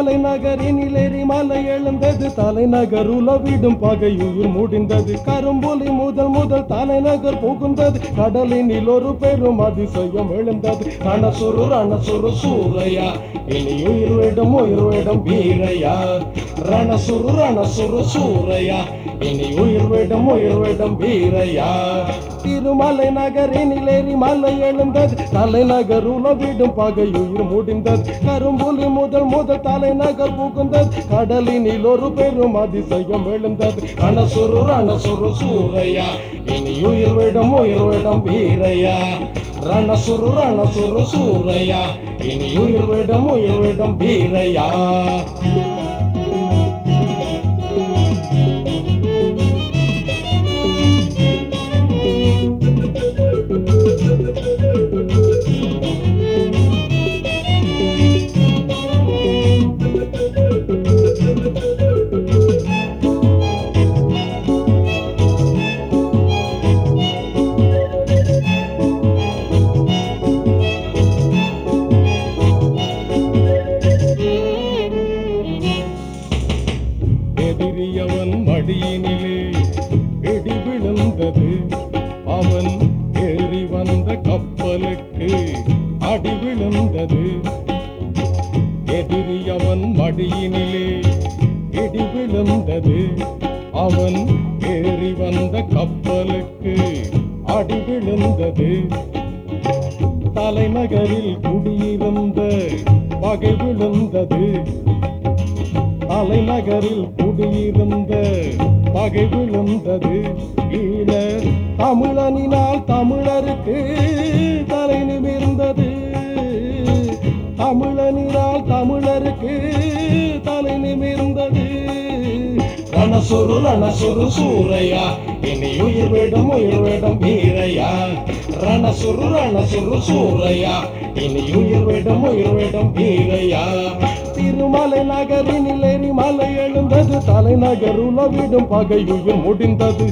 திருமலை நகரினில் எரிமலை எழுந்தது. தலைநகர் உலவிடும் பகையுயிர் முடிந்தது. கரும்புலி முதல் முதல் தலைநகர் புகுந்தது. கடலினில் ஒரு பெரும் அதிசயம் எழுந்தது. ரணசுரு ரணசுரு சூரையா இனி உயிர்விடும் உயிர்விடும் வீரையா. ரணசுரு ரணசுரு சூரையா இனி உயிர்விடும் உயிர்விடும் வீரையா. திருமலை நகரினில் மலை எழுந்தது. தலைநகர் உலவிடும் பகையுயிர் முடிந்தது. கரும்புலி முதல் முதல் தலைநகர் புகுந்தது. கடலினில் ஒரு பெரும் அதிசயம் எழுந்தது. அணசுரு அணசுரு சூரையா. இனி உயிர் விடும் உயிர் விடும் வீரையா. ரணசுரு ரணசுரு சூரையா. இனி உயிர் விடும் உயிர் விடும் வீரையா. எதிரியவன் மடியினிலே இடி விழுந்தது. அவன் காவலுக்கு அடி விழுந்தது. எதிரியவன் மடியினிலே இடி விழுந்தது. அவன் ஏறி வந்த கப்பலுக்கு அடி விழுந்தது. தலைநகரில் குடியிருந்த பகை விழுந்தது. தலைநகரில் குடியிருந்த பகை விழுந்தது. ஈழ தமிழனினால் தமிழருக்கு தலை நிமிர்ந்தது. தமிழனினால் தமிழருக்கு தலை நிமிர்ந்தது. ரணசுரு ரணசுரு சூரையா இனி உயிர் விடும் உயிர் விடும் வீரையா. ரணசுரு ரணசுரு சூரையா இனி உயிர் விடும் உயிர் விடும் வீரையா. திருமலை நகரினில் எரிமலை எழுந்தது தலைநகர் உலவிடும் பகையுயிர் முடிந்தது.